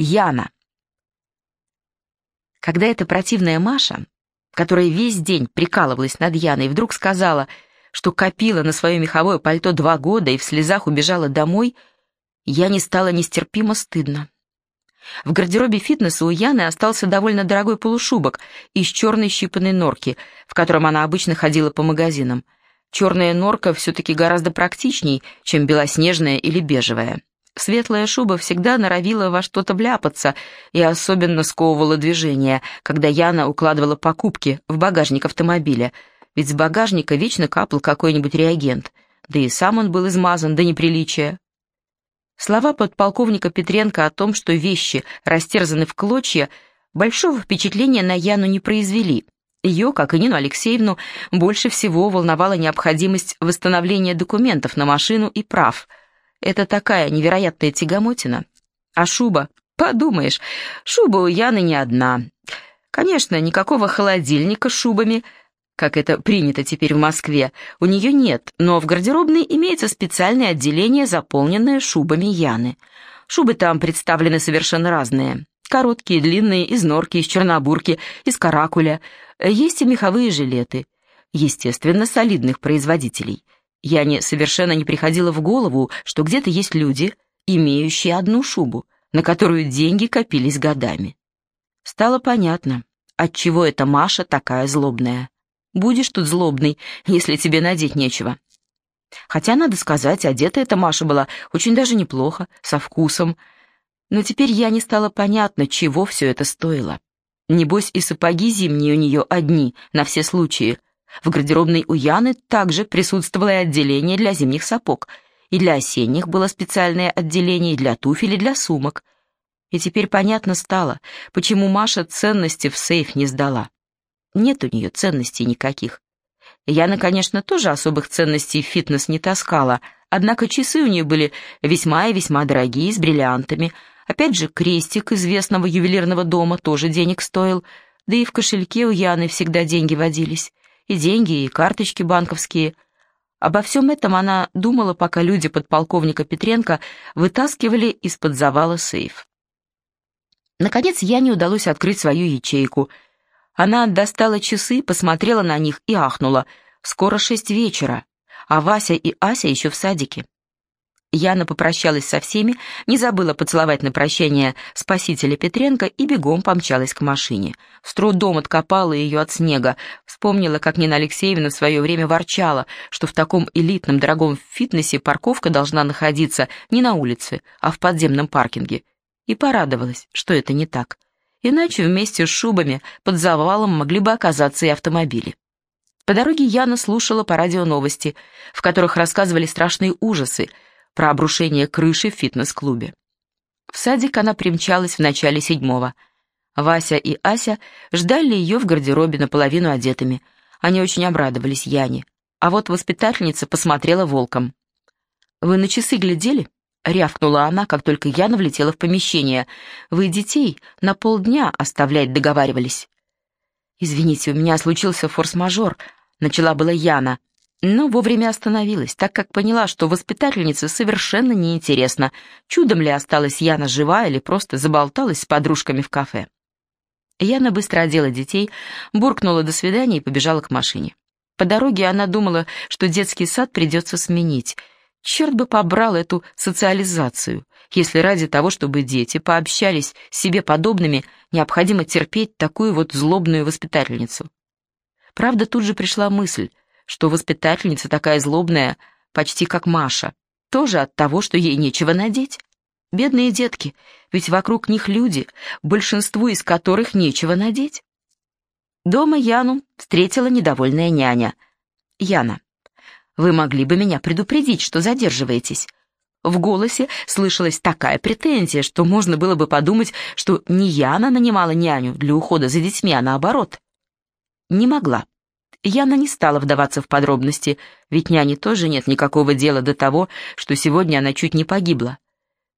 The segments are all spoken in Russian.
Яна. Когда эта противная Маша, которая весь день прикалывалась над Яной, вдруг сказала, что копила на свое меховое пальто два года и в слезах убежала домой, я не стала нестерпимо стыдно. В гардеробе фитнеса у Яны остался довольно дорогой полушубок из черной щипанной норки, в котором она обычно ходила по магазинам. Черная норка все-таки гораздо практичней, чем белоснежная или бежевая. Светлая шуба всегда норовила во что-то вляпаться и особенно сковывала движение, когда Яна укладывала покупки в багажник автомобиля, ведь с багажника вечно капал какой-нибудь реагент, да и сам он был измазан до неприличия. Слова подполковника Петренко о том, что вещи растерзаны в клочья, большого впечатления на Яну не произвели. Ее, как и Нину Алексеевну, больше всего волновала необходимость восстановления документов на машину и прав. Это такая невероятная тягомотина. А шуба? Подумаешь, шуба у Яны не одна. Конечно, никакого холодильника с шубами – как это принято теперь в Москве, у нее нет, но в гардеробной имеется специальное отделение, заполненное шубами Яны. Шубы там представлены совершенно разные. Короткие, длинные, из норки, из чернобурки, из каракуля. Есть и меховые жилеты. Естественно, солидных производителей. Яне совершенно не приходило в голову, что где-то есть люди, имеющие одну шубу, на которую деньги копились годами. Стало понятно, отчего эта Маша такая злобная. Будешь тут злобный, если тебе надеть нечего. Хотя, надо сказать, одета эта Маша была очень даже неплохо, со вкусом. Но теперь я не стала понятно, чего все это стоило. Небось, и сапоги зимние у нее одни, на все случаи. В гардеробной у Яны также присутствовало и отделение для зимних сапог. И для осенних было специальное отделение, для туфель, и для сумок. И теперь понятно стало, почему Маша ценности в сейф не сдала. Нет у нее ценностей никаких. Яна, конечно, тоже особых ценностей в фитнес не таскала, однако часы у нее были весьма и весьма дорогие, с бриллиантами. Опять же, крестик известного ювелирного дома тоже денег стоил, да и в кошельке у Яны всегда деньги водились. И деньги, и карточки банковские. Обо всем этом она думала, пока люди подполковника Петренко вытаскивали из-под завала сейф. Наконец Яне удалось открыть свою ячейку — она достала часы, посмотрела на них и ахнула. Скоро шесть вечера, а Вася и Ася еще в садике. Яна попрощалась со всеми, не забыла поцеловать на прощание спасителя Петренко и бегом помчалась к машине. С трудом откопала ее от снега, вспомнила, как Нина Алексеевна в свое время ворчала, что в таком элитном дорогом фитнесе парковка должна находиться не на улице, а в подземном паркинге, и порадовалась, что это не так иначе вместе с шубами под завалом могли бы оказаться и автомобили. По дороге Яна слушала по радио новости, в которых рассказывали страшные ужасы про обрушение крыши в фитнес-клубе. В садик она примчалась в начале седьмого. Вася и Ася ждали ее в гардеробе наполовину одетыми. Они очень обрадовались Яне. А вот воспитательница посмотрела волком. «Вы на часы глядели?» — рявкнула она, как только Яна влетела в помещение. «Вы детей на полдня оставлять договаривались». «Извините, у меня случился форс-мажор», — начала была Яна, но вовремя остановилась, так как поняла, что воспитательнице совершенно неинтересно, чудом ли осталась Яна жива или просто заболталась с подружками в кафе. Яна быстро одела детей, буркнула «до свидания» и побежала к машине. По дороге она думала, что детский сад придется сменить — Черт бы побрал эту социализацию, если ради того, чтобы дети пообщались с себе подобными, необходимо терпеть такую вот злобную воспитательницу. Правда, тут же пришла мысль, что воспитательница такая злобная, почти как Маша, тоже от того, что ей нечего надеть. Бедные детки, ведь вокруг них люди, большинству из которых нечего надеть. Дома Яну встретила недовольная няня. Яна. Вы могли бы меня предупредить, что задерживаетесь». В голосе слышалась такая претензия, что можно было бы подумать, что не Яна нанимала няню для ухода за детьми, а наоборот. Не могла. Яна не стала вдаваться в подробности, ведь няне тоже нет никакого дела до того, что сегодня она чуть не погибла.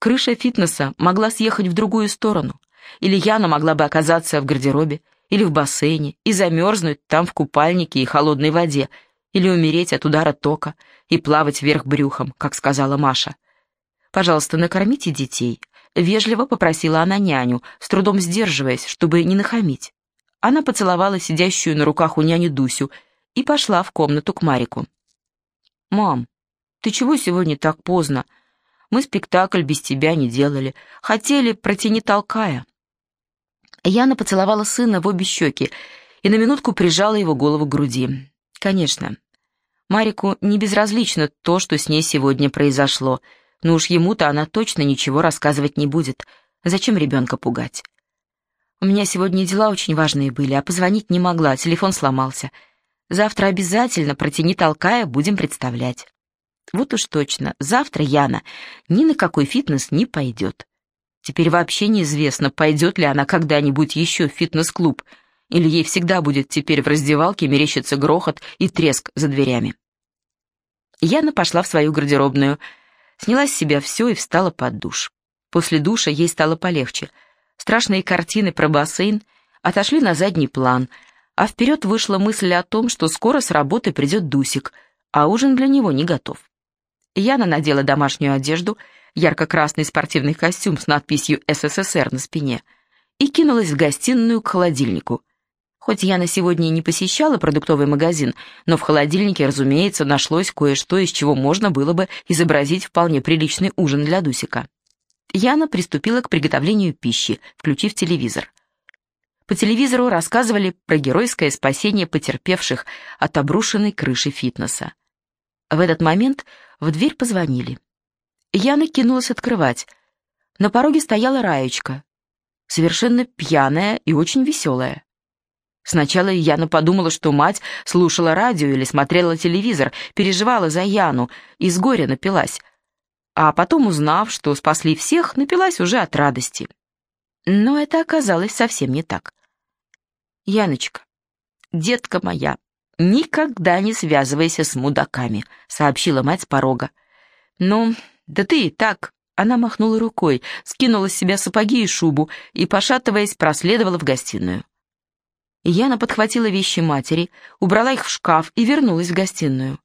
Крыша фитнеса могла съехать в другую сторону, или Яна могла бы оказаться в гардеробе, или в бассейне, и замерзнуть там в купальнике и холодной воде, или умереть от удара тока и плавать вверх брюхом, как сказала Маша. Пожалуйста, накормите детей. Вежливо попросила она няню, с трудом сдерживаясь, чтобы не нахамить. Она поцеловала сидящую на руках у няни Дусю и пошла в комнату к Марику. «Мам, ты чего сегодня так поздно? Мы спектакль без тебя не делали. Хотели, протяни толкая». Яна поцеловала сына в обе щеки и на минутку прижала его голову к груди. Конечно, Марику не безразлично то, что с ней сегодня произошло, но уж ему-то она точно ничего рассказывать не будет. Зачем ребенка пугать? У меня сегодня дела очень важные были, а позвонить не могла, телефон сломался. Завтра обязательно, протяни толкая, будем представлять. Вот уж точно, завтра Яна ни на какой фитнес не пойдет. Теперь вообще неизвестно, пойдет ли она когда-нибудь еще в фитнес-клуб, или ей всегда будет теперь в раздевалке мерещиться грохот и треск за дверями. Яна пошла в свою гардеробную, сняла с себя все и встала под душ. После душа ей стало полегче. Страшные картины про бассейн отошли на задний план, а вперед вышла мысль о том, что скоро с работы придет Дусик, а ужин для него не готов. Яна надела домашнюю одежду, ярко-красный спортивный костюм с надписью «СССР» на спине, и кинулась в гостиную к холодильнику. Хоть Яна сегодня и не посещала продуктовый магазин, но в холодильнике, разумеется, нашлось кое-что, из чего можно было бы изобразить вполне приличный ужин для Дусика. Яна приступила к приготовлению пищи, включив телевизор. По телевизору рассказывали про геройское спасение потерпевших от обрушенной крыши фитнеса. В этот момент в дверь позвонили. Яна кинулась открывать. На пороге стояла Раечка, совершенно пьяная и очень веселая. Сначала Яна подумала, что мать слушала радио или смотрела телевизор, переживала за Яну и с горя напилась. А потом, узнав, что спасли всех, напилась уже от радости. Но это оказалось совсем не так. «Яночка, детка моя, никогда не связывайся с мудаками», — сообщила мать с порога. «Ну, да ты и так...» Она махнула рукой, скинула с себя сапоги и шубу и, пошатываясь, проследовала в гостиную. Яна подхватила вещи матери, убрала их в шкаф и вернулась в гостиную.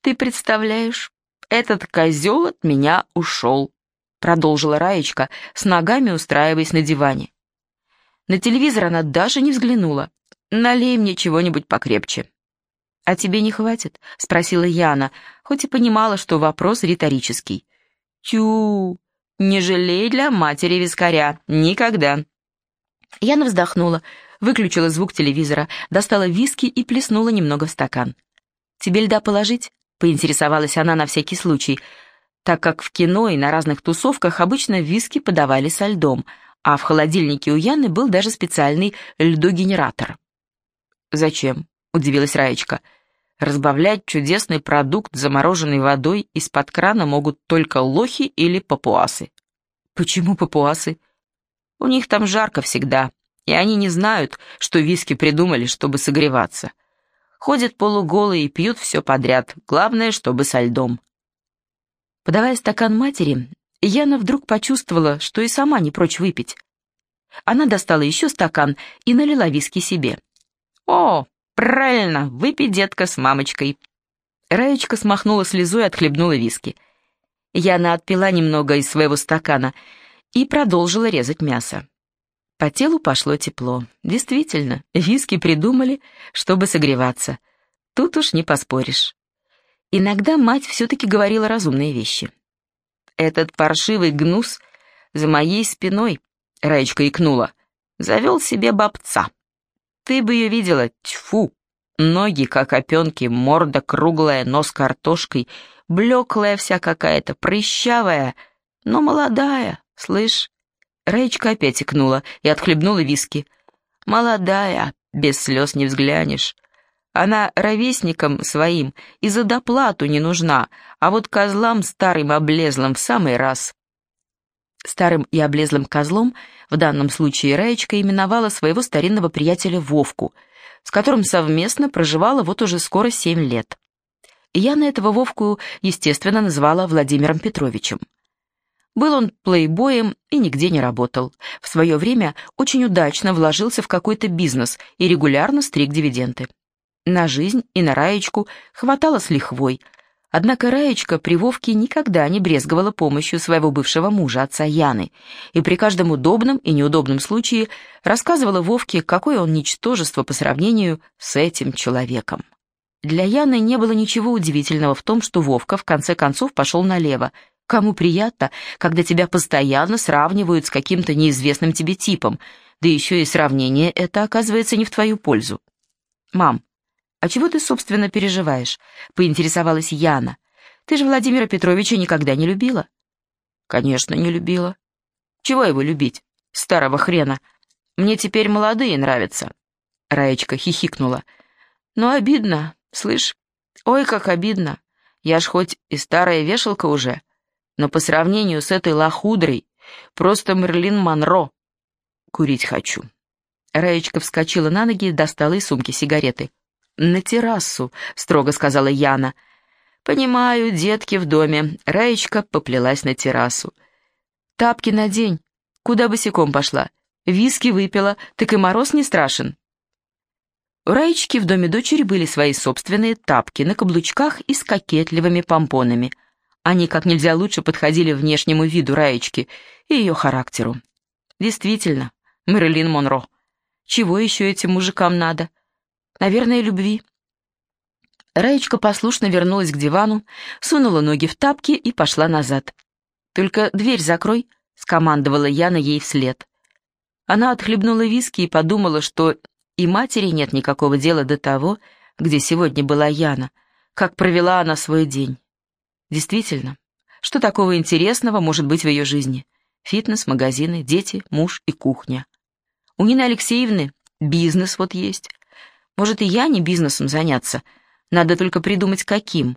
«Ты представляешь, этот козел от меня ушел», продолжила Раечка, с ногами устраиваясь на диване. На телевизор она даже не взглянула. «Налей мне чего-нибудь покрепче». «А тебе не хватит?» — спросила Яна, хоть и понимала, что вопрос риторический. «Тю, не жалей для матери вискаря, никогда». Яна вздохнула, выключила звук телевизора, достала виски и плеснула немного в стакан. «Тебе льда положить?» — поинтересовалась она на всякий случай, так как в кино и на разных тусовках обычно виски подавали со льдом, а в холодильнике у Яны был даже специальный льдогенератор. «Зачем?» — удивилась Раечка. «Разбавлять чудесный продукт замороженной водой из-под крана могут только лохи или папуасы». «Почему папуасы?» «У них там жарко всегда, и они не знают, что виски придумали, чтобы согреваться. Ходят полуголые и пьют все подряд, главное, чтобы со льдом. Подавая стакан матери, Яна вдруг почувствовала, что и сама не прочь выпить. Она достала еще стакан и налила виски себе. «О, правильно, выпей, детка, с мамочкой». Раечка смахнула слезу и отхлебнула виски. Яна отпила немного из своего стакана и продолжила резать мясо. По телу пошло тепло. Действительно, виски придумали, чтобы согреваться. Тут уж не поспоришь. Иногда мать все-таки говорила разумные вещи. «Этот паршивый гнус за моей спиной», — Раечка икнула, — «завел себе бабца. Ты бы ее видела, тьфу! Ноги, как опенки, морда круглая, нос картошкой, блеклая вся какая-то, прыщавая, но молодая, слышь, Раечка опять икнула и отхлебнула виски. «Молодая, без слез не взглянешь. Она ровесникам своим и за доплату не нужна, а вот козлам старым облезлым в самый раз». Старым и облезлым козлом в данном случае Раечка именовала своего старинного приятеля Вовку, с которым совместно проживала вот уже скоро семь лет. Я на этого Вовку, естественно, назвала Владимиром Петровичем. Был он плейбоем и нигде не работал. В свое время очень удачно вложился в какой-то бизнес и регулярно стриг дивиденды. На жизнь и на Раечку хватало с лихвой, Однако Раечка при Вовке никогда не брезговала помощью своего бывшего мужа, отца Яны, и при каждом удобном и неудобном случае рассказывала Вовке, какое он ничтожество по сравнению с этим человеком. Для Яны не было ничего удивительного в том, что Вовка в конце концов пошел налево. Кому приятно, когда тебя постоянно сравнивают с каким-то неизвестным тебе типом, да еще и сравнение это оказывается не в твою пользу. «Мам, «А чего ты, собственно, переживаешь?» — поинтересовалась Яна. «Ты же Владимира Петровича никогда не любила». «Конечно, не любила. Чего его любить? Старого хрена. Мне теперь молодые нравятся». Раечка хихикнула. «Ну, обидно, слышь? Ой, как обидно. Я ж хоть и старая вешалка уже, но по сравнению с этой лохудрой просто Мерлин Монро. Курить хочу». Раечка вскочила на ноги и достала из сумки сигареты. «На террасу», — строго сказала Яна. «Понимаю, детки в доме». Раечка поплелась на террасу. «Тапки надень. Куда босиком пошла? Виски выпила, так и мороз не страшен». У Раечки в доме дочери были свои собственные тапки на каблучках и с кокетливыми помпонами. Они как нельзя лучше подходили внешнему виду Раечки и ее характеру. Действительно, Мэрилин Монро. Чего еще этим мужикам надо? Наверное, любви. Раечка послушно вернулась к дивану, сунула ноги в тапки и пошла назад. «Только дверь закрой», — скомандовала Яна ей вслед. Она отхлебнула виски и подумала, что и матери нет никакого дела до того, где сегодня была Яна, как провела она свой день. Действительно, что такого интересного может быть в ее жизни? Фитнес, магазины, дети, муж и кухня. У Нины Алексеевны бизнес вот есть, может, и я не бизнесом заняться. Надо только придумать, каким.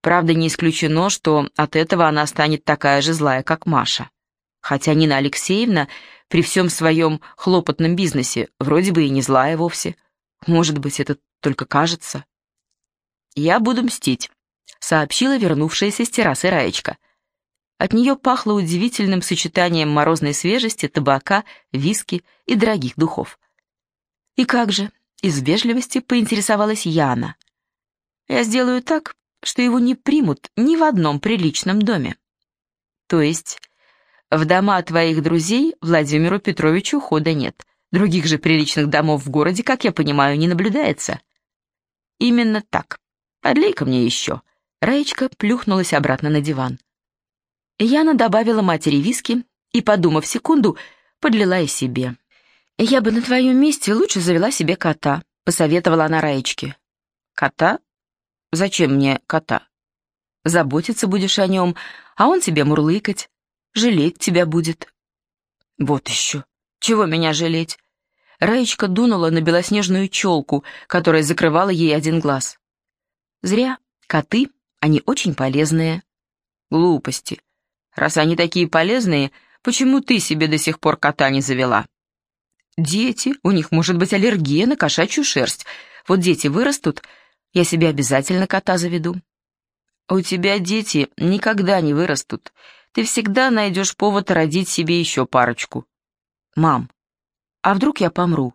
Правда, не исключено, что от этого она станет такая же злая, как Маша. Хотя Нина Алексеевна при всем своем хлопотном бизнесе вроде бы и не злая вовсе. Может быть, это только кажется. «Я буду мстить», — сообщила вернувшаяся с террасы Раечка. От нее пахло удивительным сочетанием морозной свежести, табака, виски и дорогих духов. «И как же?» Из вежливости поинтересовалась Яна. «Я сделаю так, что его не примут ни в одном приличном доме». «То есть в дома твоих друзей Владимиру Петровичу хода нет. Других же приличных домов в городе, как я понимаю, не наблюдается». «Именно так. Подлей-ка мне еще». Раечка плюхнулась обратно на диван. Яна добавила матери виски и, подумав секунду, подлила и себе. «Я бы на твоем месте лучше завела себе кота», — посоветовала она Раечке. «Кота? Зачем мне кота? Заботиться будешь о нем, а он тебе мурлыкать, жалеть тебя будет». «Вот еще. Чего меня жалеть?» Раечка дунула на белоснежную челку, которая закрывала ей один глаз. «Зря. Коты, они очень полезные». «Глупости. Раз они такие полезные, почему ты себе до сих пор кота не завела?» Дети, у них может быть аллергия на кошачью шерсть. Вот дети вырастут, я себе обязательно кота заведу. У тебя дети никогда не вырастут. Ты всегда найдешь повод родить себе еще парочку. Мам, а вдруг я помру?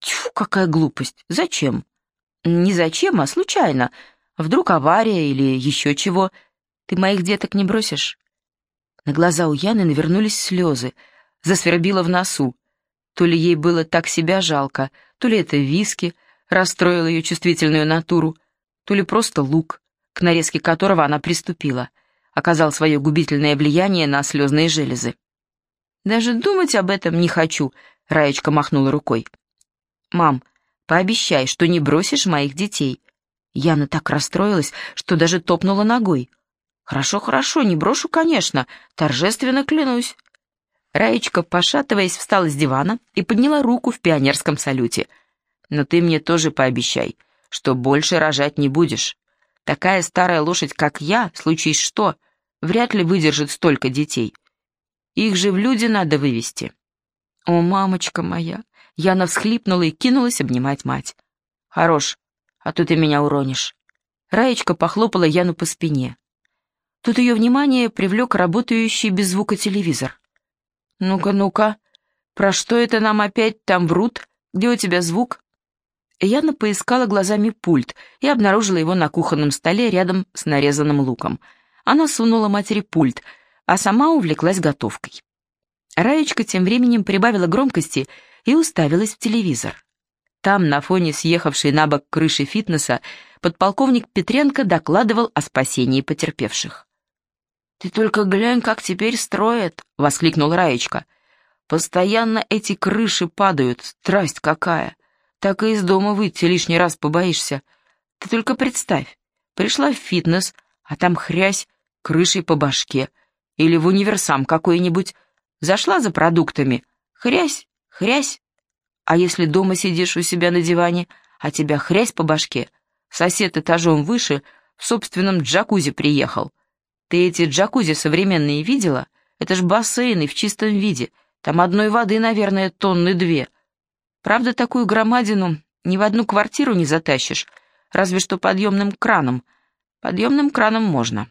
Тьфу, какая глупость. Зачем? Не зачем, а случайно. Вдруг авария или еще чего. Ты моих деток не бросишь? На глаза у Яны навернулись слезы, засвербило в носу. То ли ей было так себя жалко, то ли это виски расстроил ее чувствительную натуру, то ли просто лук, к нарезке которого она приступила, оказал свое губительное влияние на слезные железы. «Даже думать об этом не хочу», — Раечка махнула рукой. «Мам, пообещай, что не бросишь моих детей». Яна так расстроилась, что даже топнула ногой. «Хорошо, хорошо, не брошу, конечно, торжественно клянусь». Раечка, пошатываясь, встала с дивана и подняла руку в пионерском салюте. «Но ты мне тоже пообещай, что больше рожать не будешь. Такая старая лошадь, как я, случись что, вряд ли выдержит столько детей. Их же в люди надо вывести». «О, мамочка моя!» Яна всхлипнула и кинулась обнимать мать. «Хорош, а то ты меня уронишь». Раечка похлопала Яну по спине. Тут ее внимание привлек работающий без звука телевизор. «Ну-ка, ну-ка, про что это нам опять там врут? Где у тебя звук?» Яна поискала глазами пульт и обнаружила его на кухонном столе рядом с нарезанным луком. Она сунула матери пульт, а сама увлеклась готовкой. Раечка тем временем прибавила громкости и уставилась в телевизор. Там, на фоне съехавшей на бок крыши фитнеса, подполковник Петренко докладывал о спасении потерпевших. «Ты только глянь, как теперь строят!» — воскликнул Раечка. «Постоянно эти крыши падают, страсть какая! Так и из дома выйти лишний раз побоишься. Ты только представь, пришла в фитнес, а там хрясь крышей по башке. Или в универсам какой-нибудь. Зашла за продуктами, хрясь, хрясь. А если дома сидишь у себя на диване, а тебя хрясь по башке, сосед этажом выше в собственном джакузи приехал. Ты эти джакузи современные видела? Это ж бассейны в чистом виде. Там одной воды, наверное, тонны две. Правда, такую громадину ни в одну квартиру не затащишь, разве что подъемным краном. Подъемным краном можно.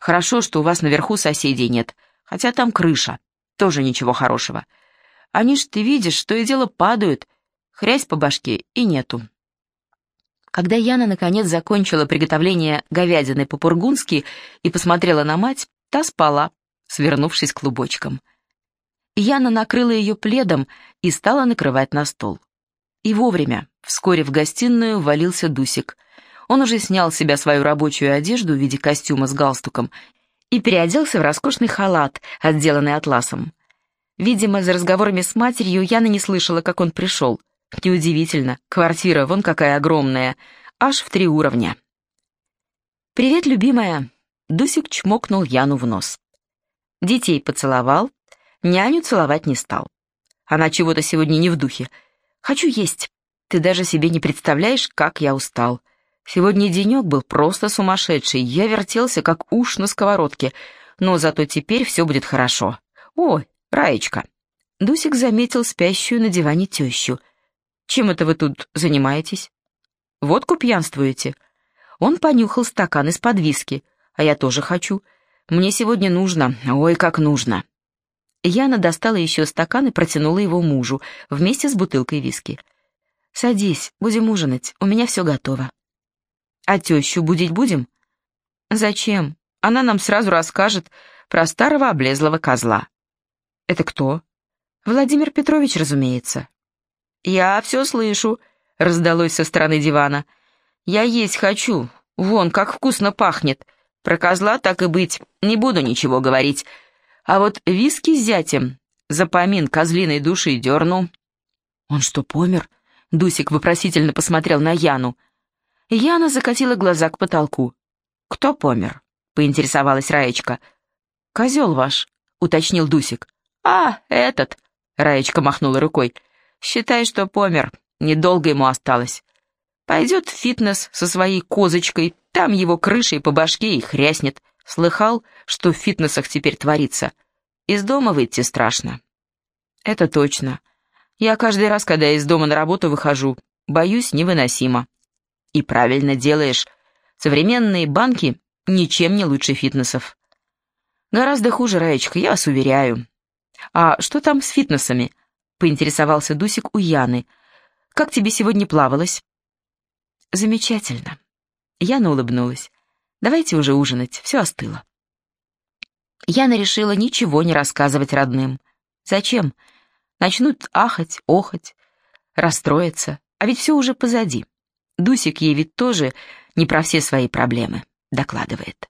Хорошо, что у вас наверху соседей нет, хотя там крыша. Тоже ничего хорошего. Они ж, ты видишь, что и дело падают, хрясь по башке и нету. Когда Яна наконец закончила приготовление говядины по-пургунски и посмотрела на мать, та спала, свернувшись клубочком. Яна накрыла ее пледом и стала накрывать на стол. И вовремя, вскоре в гостиную валился Дусик. Он уже снял с себя свою рабочую одежду в виде костюма с галстуком и переоделся в роскошный халат, отделанный атласом. Видимо, за разговорами с матерью Яна не слышала, как он пришел. Неудивительно, квартира вон какая огромная, аж в три уровня. «Привет, любимая!» Дусик чмокнул Яну в нос. Детей поцеловал, няню целовать не стал. Она чего-то сегодня не в духе. «Хочу есть. Ты даже себе не представляешь, как я устал. Сегодня денек был просто сумасшедший. Я вертелся, как уж на сковородке. Но зато теперь все будет хорошо. Ой, Раечка!» Дусик заметил спящую на диване тещу. Чем это вы тут занимаетесь? Водку пьянствуете? Он понюхал стакан из-под виски. А я тоже хочу. Мне сегодня нужно. Ой, как нужно. Яна достала еще стакан и протянула его мужу вместе с бутылкой виски. «Садись, будем ужинать, у меня все готово». «А тещу будить будем?» «Зачем? Она нам сразу расскажет про старого облезлого козла». «Это кто?» «Владимир Петрович, разумеется». «Я все слышу», — раздалось со стороны дивана. «Я есть хочу. Вон, как вкусно пахнет. Про козла так и быть, не буду ничего говорить. А вот виски с зятем за помин козлиной души дерну». «Он что, помер?» — Дусик вопросительно посмотрел на Яну. Яна закатила глаза к потолку. «Кто помер?» — поинтересовалась Раечка. «Козел ваш», — уточнил Дусик. «А, этот!» — Раечка махнула рукой. Считай, что помер, недолго ему осталось. Пойдет в фитнес со своей козочкой, там его крышей по башке и хряснет. Слыхал, что в фитнесах теперь творится? Из дома выйти страшно. Это точно. Я каждый раз, когда из дома на работу выхожу, боюсь невыносимо. И правильно делаешь. Современные банки ничем не лучше фитнесов. Гораздо хуже, Раечка, я вас уверяю. А что там с фитнесами? — поинтересовался Дусик у Яны. «Как тебе сегодня плавалось?» «Замечательно». Яна улыбнулась. «Давайте уже ужинать, все остыло». Яна решила ничего не рассказывать родным. Зачем? Начнут ахать, охать, расстроиться, а ведь все уже позади. Дусик ей ведь тоже не про все свои проблемы докладывает.